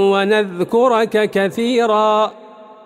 ونذكرك كثيرا.